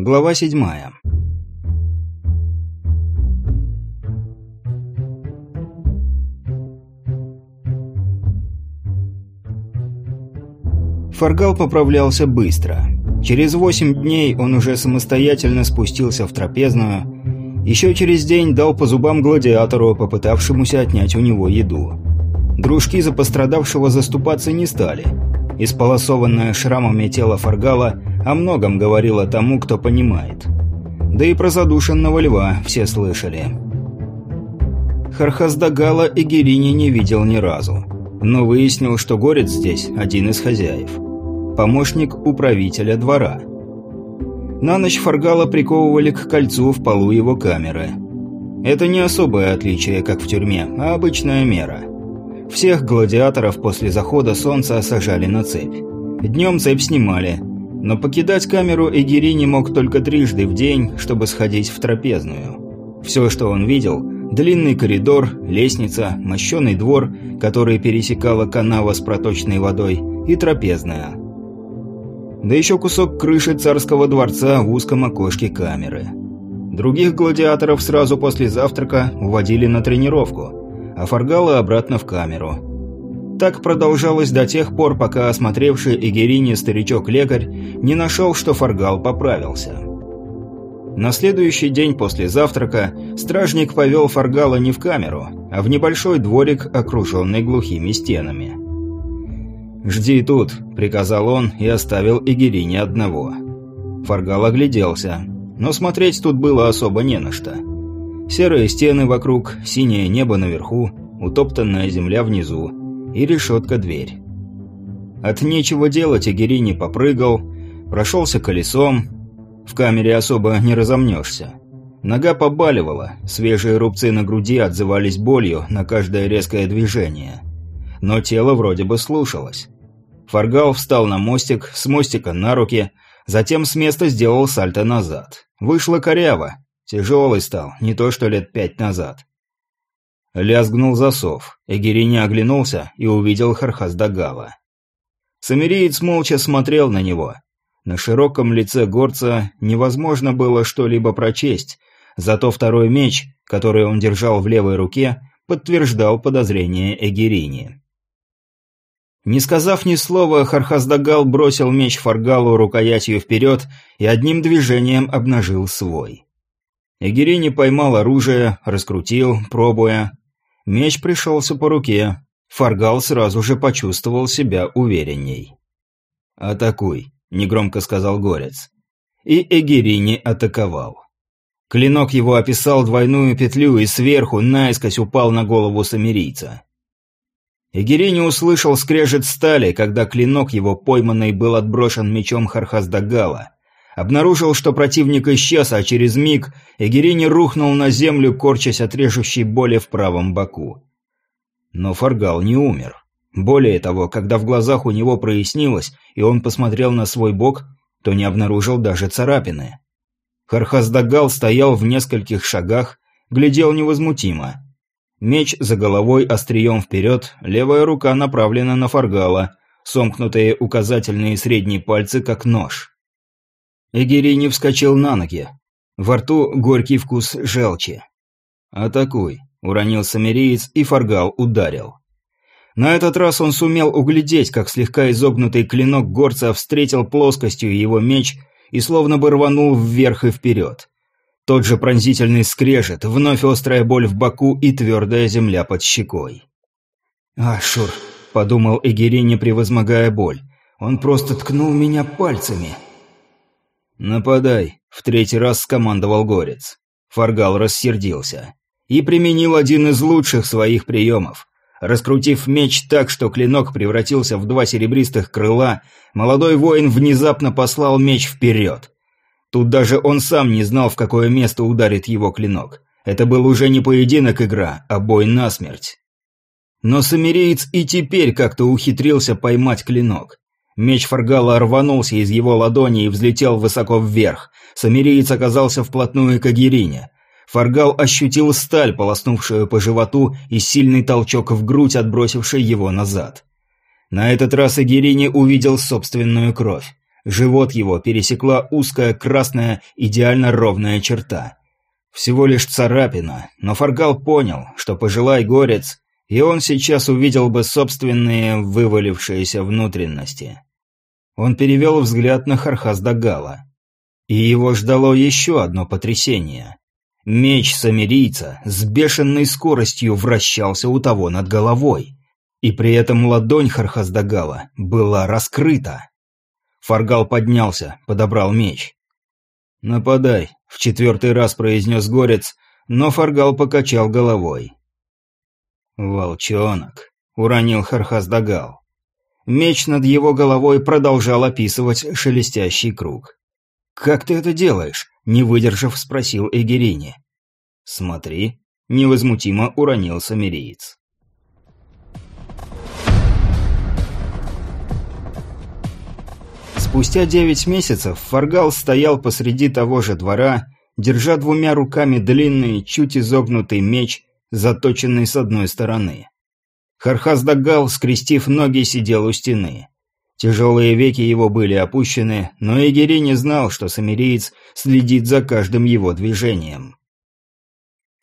Глава седьмая. Фаргал поправлялся быстро. Через восемь дней он уже самостоятельно спустился в трапезную. Еще через день дал по зубам гладиатору, попытавшемуся отнять у него еду. Дружки за пострадавшего заступаться не стали. Исполосованное шрамами тело Фаргала о многом говорило тому, кто понимает. Да и про задушенного льва все слышали. Хархаздагала и Герини не видел ни разу, но выяснил, что горец здесь один из хозяев – помощник управителя двора. На ночь Фаргала приковывали к кольцу в полу его камеры. Это не особое отличие, как в тюрьме, а обычная мера. Всех гладиаторов после захода солнца сажали на цепь. Днем цепь снимали, но покидать камеру Эгири не мог только трижды в день, чтобы сходить в трапезную. Все, что он видел – длинный коридор, лестница, мощеный двор, который пересекала канава с проточной водой, и трапезная – да еще кусок крыши царского дворца в узком окошке камеры. Других гладиаторов сразу после завтрака уводили на тренировку, а Фаргала обратно в камеру. Так продолжалось до тех пор, пока осмотревший Эгерини старичок-лекарь не нашел, что Фаргал поправился. На следующий день после завтрака стражник повел Фаргала не в камеру, а в небольшой дворик, окруженный глухими стенами. «Жди тут», — приказал он и оставил Игерине одного. Фаргал огляделся, но смотреть тут было особо не на что. Серые стены вокруг, синее небо наверху, утоптанная земля внизу и решетка-дверь. От нечего делать Игерини попрыгал, прошелся колесом. В камере особо не разомнешься. Нога побаливала, свежие рубцы на груди отзывались болью на каждое резкое движение но тело вроде бы слушалось. Фаргал встал на мостик, с мостика на руки, затем с места сделал сальто назад. Вышло коряво. Тяжелый стал, не то что лет пять назад. Лязгнул засов. Эгерини оглянулся и увидел Хархаздагала. Самириец молча смотрел на него. На широком лице горца невозможно было что-либо прочесть, зато второй меч, который он держал в левой руке, подтверждал подозрение Эгерини. Не сказав ни слова, Хархаздагал бросил меч Фаргалу рукоятью вперед и одним движением обнажил свой. Эгерини поймал оружие, раскрутил, пробуя. Меч пришелся по руке. Фаргал сразу же почувствовал себя уверенней. «Атакуй», — негромко сказал Горец. И Эгерини атаковал. Клинок его описал двойную петлю и сверху наискось упал на голову самирийца. Эгери не услышал скрежет стали, когда клинок его пойманный был отброшен мечом Хархаздагала. Обнаружил, что противник исчез, а через миг Эгерини рухнул на землю, корчась от режущей боли в правом боку. Но Фаргал не умер. Более того, когда в глазах у него прояснилось, и он посмотрел на свой бок, то не обнаружил даже царапины. Хархаздагал стоял в нескольких шагах, глядел невозмутимо. Меч за головой острием вперед, левая рука направлена на фаргала, сомкнутые указательные и средние пальцы как нож. Эгери не вскочил на ноги. Во рту горький вкус желчи. «Атакуй», — уронил самириец, и фаргал ударил. На этот раз он сумел углядеть, как слегка изогнутый клинок горца встретил плоскостью его меч и словно бы рванул вверх и вперед. Тот же пронзительный скрежет, вновь острая боль в боку и твердая земля под щекой. «Ашур», — подумал Эгерини, превозмогая боль, — «он просто ткнул меня пальцами». «Нападай», — в третий раз скомандовал Горец. Фаргал рассердился. И применил один из лучших своих приемов. Раскрутив меч так, что клинок превратился в два серебристых крыла, молодой воин внезапно послал меч вперед. Тут даже он сам не знал, в какое место ударит его клинок. Это был уже не поединок игра, а бой насмерть. Но самиреец и теперь как-то ухитрился поймать клинок. Меч Фаргала рванулся из его ладони и взлетел высоко вверх. Самиреец оказался вплотную к Агирине. Фаргал ощутил сталь, полоснувшую по животу, и сильный толчок в грудь, отбросивший его назад. На этот раз Агирине увидел собственную кровь. Живот его пересекла узкая красная идеально ровная черта. Всего лишь царапина, но Фаргал понял, что пожелай горец, и он сейчас увидел бы собственные вывалившиеся внутренности. Он перевел взгляд на Хархаздагала. И его ждало еще одно потрясение. Меч самирийца с бешеной скоростью вращался у того над головой. И при этом ладонь Хархаздагала была раскрыта. Фаргал поднялся, подобрал меч. «Нападай», — в четвертый раз произнес Горец, но Фаргал покачал головой. «Волчонок», — уронил Хархаздагал. Меч над его головой продолжал описывать шелестящий круг. «Как ты это делаешь?» – не выдержав, спросил Эгерини. «Смотри», – невозмутимо уронил самириец. Спустя девять месяцев Фаргал стоял посреди того же двора, держа двумя руками длинный, чуть изогнутый меч, заточенный с одной стороны. Хархаздагал, скрестив ноги, сидел у стены. Тяжелые веки его были опущены, но Эгери не знал, что самириец следит за каждым его движением.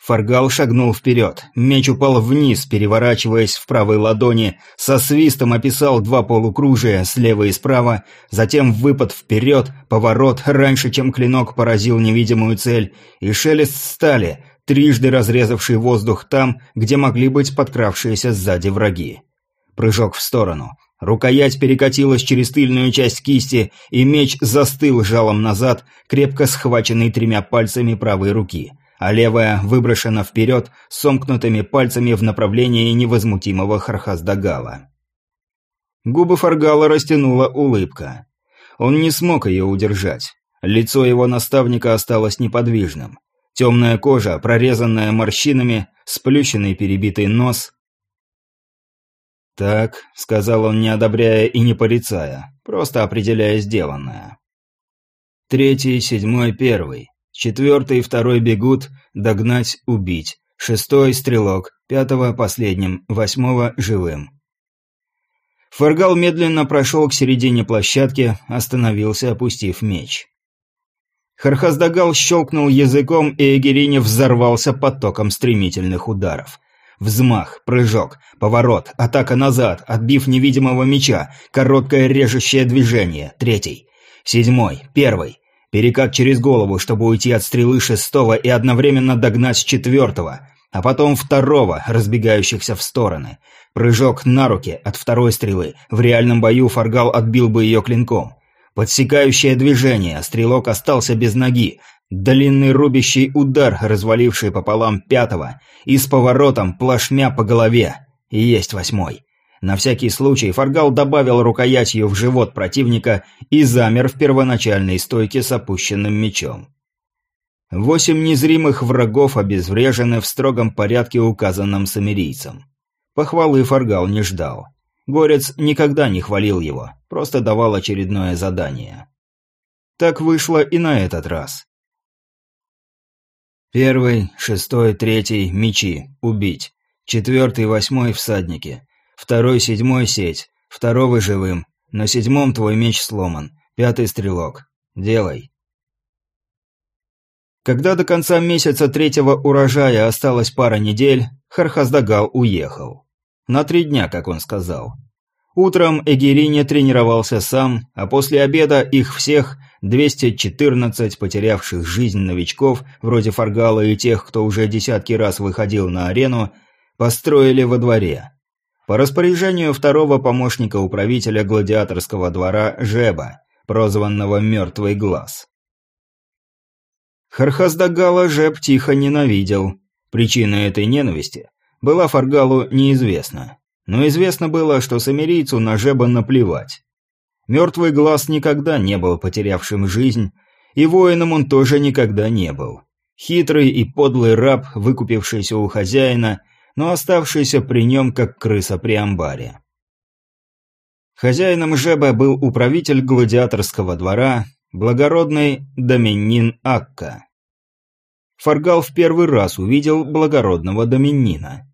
Фаргал шагнул вперед. Меч упал вниз, переворачиваясь в правой ладони, со свистом описал два полукружия слева и справа, затем выпад вперед, поворот, раньше, чем клинок поразил невидимую цель, и шелест стали, трижды разрезавший воздух там, где могли быть подкравшиеся сзади враги. Прыжок в сторону. Рукоять перекатилась через тыльную часть кисти, и меч застыл жалом назад, крепко схваченный тремя пальцами правой руки, а левая выброшена вперед сомкнутыми пальцами в направлении невозмутимого Хархаздагала. Губы Фаргала растянула улыбка. Он не смог ее удержать. Лицо его наставника осталось неподвижным. Темная кожа, прорезанная морщинами, сплющенный перебитый нос, «Так», — сказал он, не одобряя и не порицая, просто определяя сделанное. Третий, седьмой, первый. Четвертый второй бегут, догнать, убить. Шестой — стрелок, пятого — последним, восьмого — живым. Фаргал медленно прошел к середине площадки, остановился, опустив меч. Хархаздагал щелкнул языком, и Эгерини взорвался потоком стремительных ударов. Взмах, прыжок, поворот, атака назад, отбив невидимого меча, короткое режущее движение, третий. Седьмой, первый. Перекат через голову, чтобы уйти от стрелы шестого и одновременно догнать четвертого, а потом второго, разбегающихся в стороны. Прыжок на руки от второй стрелы. В реальном бою Фаргал отбил бы ее клинком. Подсекающее движение, стрелок остался без ноги, Длинный рубящий удар, разваливший пополам пятого, и с поворотом плашмя по голове. И есть восьмой. На всякий случай Фаргал добавил рукоятью в живот противника и замер в первоначальной стойке с опущенным мечом. Восемь незримых врагов обезврежены в строгом порядке, указанном самирийцем. Похвалы Фаргал не ждал. Горец никогда не хвалил его, просто давал очередное задание. Так вышло и на этот раз. Первый, шестой, третий – мечи, убить. Четвертый, восьмой – всадники. Второй, седьмой – сеть. Второго живым. На седьмом твой меч сломан. Пятый – стрелок. Делай. Когда до конца месяца третьего урожая осталась пара недель, Хархаздагал уехал. На три дня, как он сказал. Утром Эгерине тренировался сам, а после обеда их всех 214 потерявших жизнь новичков, вроде Фаргала и тех, кто уже десятки раз выходил на арену, построили во дворе. По распоряжению второго помощника управителя гладиаторского двора Жеба, прозванного «Мертвый глаз». Хархаздагала Жеб тихо ненавидел. Причина этой ненависти была Фаргалу неизвестна. Но известно было, что самирийцу на Жеба наплевать. Мертвый глаз никогда не был потерявшим жизнь, и воином он тоже никогда не был. Хитрый и подлый раб, выкупившийся у хозяина, но оставшийся при нем, как крыса при амбаре. Хозяином Жеба был управитель гладиаторского двора, благородный Доминин Акка. Фаргал в первый раз увидел благородного Доминина.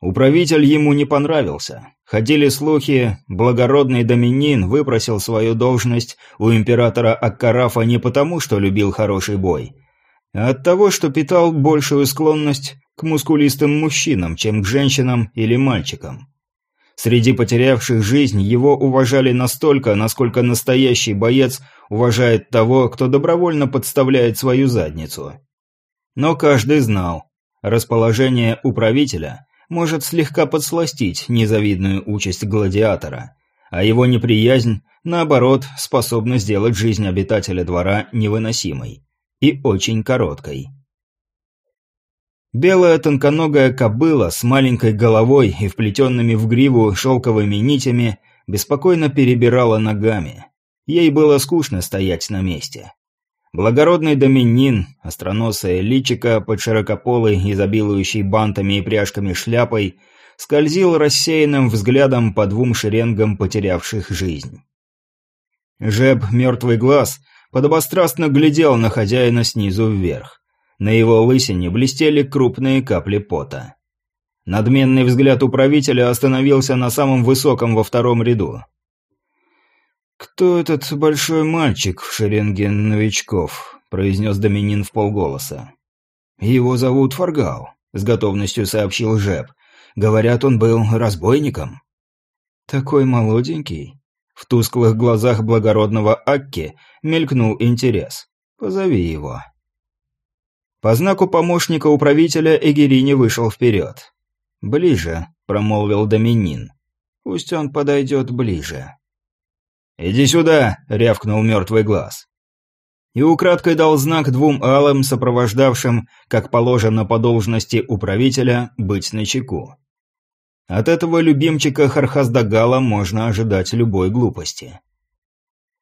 Управитель ему не понравился. Ходили слухи, благородный Доминин выпросил свою должность у императора Аккарафа не потому, что любил хороший бой, а от того, что питал большую склонность к мускулистым мужчинам, чем к женщинам или мальчикам. Среди потерявших жизнь его уважали настолько, насколько настоящий боец уважает того, кто добровольно подставляет свою задницу. Но каждый знал, расположение управителя может слегка подсластить незавидную участь гладиатора, а его неприязнь, наоборот, способна сделать жизнь обитателя двора невыносимой и очень короткой. Белая тонконогая кобыла с маленькой головой и вплетенными в гриву шелковыми нитями беспокойно перебирала ногами. Ей было скучно стоять на месте. Благородный доминин, остроносая личика под широкополой, изобилующей бантами и пряжками шляпой, скользил рассеянным взглядом по двум шеренгам потерявших жизнь. Жеб «Мертвый глаз» подобострастно глядел на хозяина снизу вверх. На его лысине блестели крупные капли пота. Надменный взгляд управителя остановился на самом высоком во втором ряду. «Кто этот большой мальчик в шеренге новичков?» – произнес Доминин в полголоса. «Его зовут Фаргал», – с готовностью сообщил Жеб. «Говорят, он был разбойником». «Такой молоденький». В тусклых глазах благородного Акки мелькнул интерес. «Позови его». По знаку помощника управителя Эгерини вышел вперед. «Ближе», – промолвил Доминин. «Пусть он подойдет ближе». «Иди сюда!» — рявкнул мертвый глаз. И украдкой дал знак двум алым, сопровождавшим, как положено по должности управителя, быть начеку. От этого любимчика Хархаздагала можно ожидать любой глупости.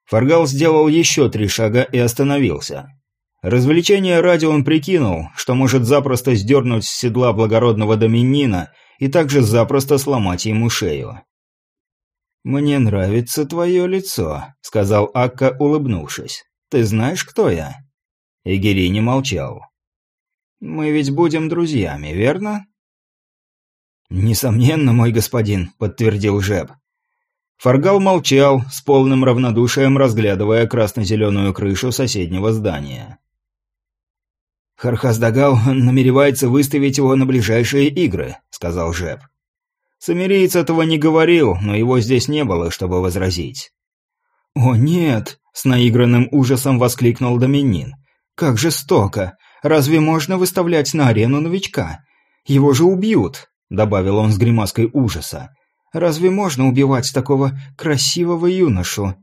Фаргал сделал еще три шага и остановился. Развлечение ради он прикинул, что может запросто сдернуть с седла благородного доминина и также запросто сломать ему шею. «Мне нравится твое лицо», — сказал Акка, улыбнувшись. «Ты знаешь, кто я?» Игери не молчал. «Мы ведь будем друзьями, верно?» «Несомненно, мой господин», — подтвердил Жеб. Фаргал молчал, с полным равнодушием разглядывая красно-зеленую крышу соседнего здания. «Хархаздагал намеревается выставить его на ближайшие игры», — сказал Жеб. Самириец этого не говорил, но его здесь не было, чтобы возразить. «О, нет!» – с наигранным ужасом воскликнул Доминин. «Как жестоко! Разве можно выставлять на арену новичка? Его же убьют!» – добавил он с гримаской ужаса. «Разве можно убивать такого красивого юношу?»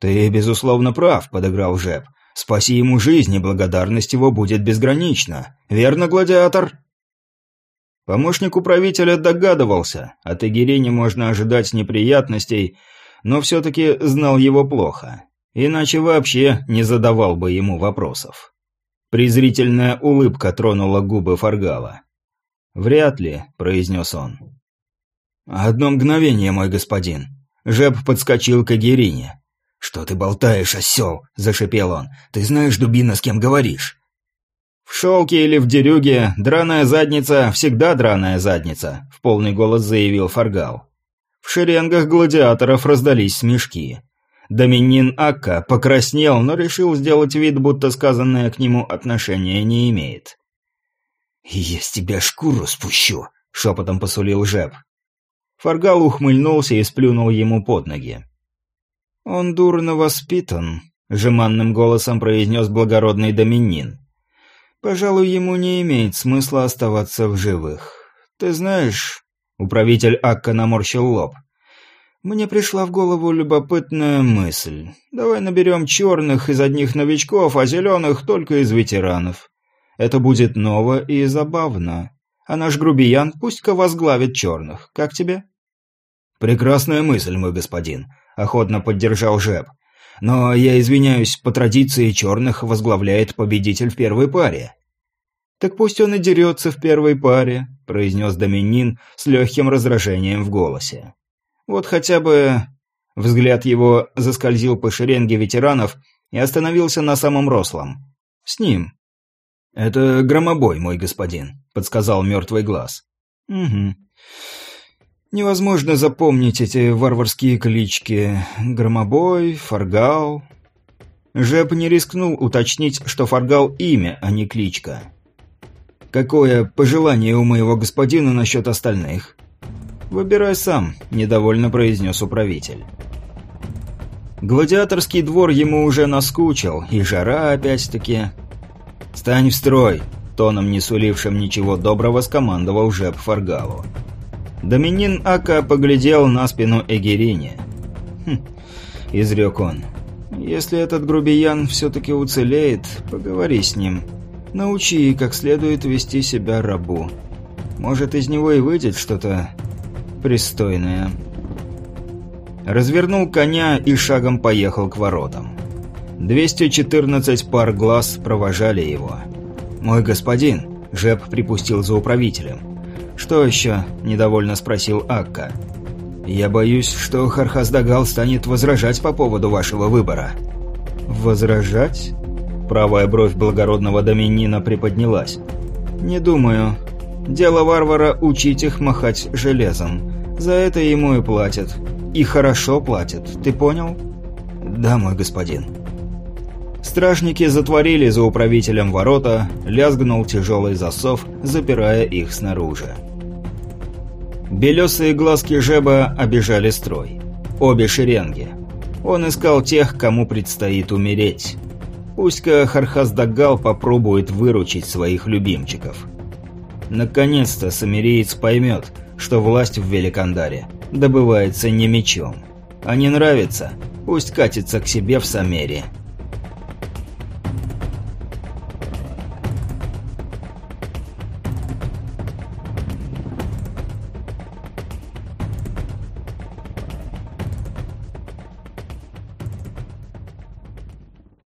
«Ты, безусловно, прав», – подыграл Жеб. «Спаси ему жизнь, и благодарность его будет безгранична. Верно, гладиатор?» Помощник управителя догадывался, от Игерини можно ожидать неприятностей, но все-таки знал его плохо. Иначе вообще не задавал бы ему вопросов. Презрительная улыбка тронула губы Фаргала. «Вряд ли», — произнес он. «Одно мгновение, мой господин». Жеб подскочил к Агирине. «Что ты болтаешь, осел?» – зашипел он. «Ты знаешь, дубина, с кем говоришь?» «В шелке или в дерюге драная задница всегда драная задница», — в полный голос заявил Фаргал. В шеренгах гладиаторов раздались смешки. Доминин Акка покраснел, но решил сделать вид, будто сказанное к нему отношения не имеет. «Я с тебя шкуру спущу», — шепотом посулил Жеб. Фаргал ухмыльнулся и сплюнул ему под ноги. «Он дурно воспитан», — жеманным голосом произнес благородный Доминин. Пожалуй, ему не имеет смысла оставаться в живых. Ты знаешь...» Управитель Акка наморщил лоб. «Мне пришла в голову любопытная мысль. Давай наберем черных из одних новичков, а зеленых только из ветеранов. Это будет ново и забавно. А наш грубиян пусть-ка возглавит черных. Как тебе?» «Прекрасная мысль, мой господин», — охотно поддержал Жеб. Но я извиняюсь, по традиции черных возглавляет победитель в первой паре. Так пусть он и дерется в первой паре, произнес Доминин с легким раздражением в голосе. Вот хотя бы... Взгляд его заскользил по шеренге ветеранов и остановился на самом рослом. С ним. «Это громобой, мой господин», — подсказал мертвый глаз. Угу. Невозможно запомнить эти варварские клички. Громобой, Фаргал. Жеп не рискнул уточнить, что Фаргал имя, а не кличка. Какое пожелание у моего господина насчет остальных? Выбирай сам, недовольно произнес управитель. Гладиаторский двор ему уже наскучил, и жара опять-таки. «Стань в строй!» – тоном не сулившим ничего доброго скомандовал Жеп Фаргалу. Доминин Ака поглядел на спину Эгерине. «Хм», – изрек он. «Если этот грубиян все-таки уцелеет, поговори с ним. Научи, как следует вести себя рабу. Может, из него и выйдет что-то пристойное». Развернул коня и шагом поехал к воротам. 214 пар глаз провожали его. «Мой господин», — Жеп припустил за управителем. «Что еще?» – недовольно спросил Акка. «Я боюсь, что Хархаздагал станет возражать по поводу вашего выбора». «Возражать?» Правая бровь благородного доминина приподнялась. «Не думаю. Дело варвара – учить их махать железом. За это ему и платят. И хорошо платят, ты понял?» «Да, мой господин». Стражники затворили за управителем ворота, лязгнул тяжелый засов, запирая их снаружи. Белесые глазки Жеба обижали строй. Обе шеренги. Он искал тех, кому предстоит умереть. Пусть-ка Хархаздагал попробует выручить своих любимчиков. Наконец-то самириец поймет, что власть в Великандаре добывается не мечом. А не нравится, пусть катится к себе в Самере –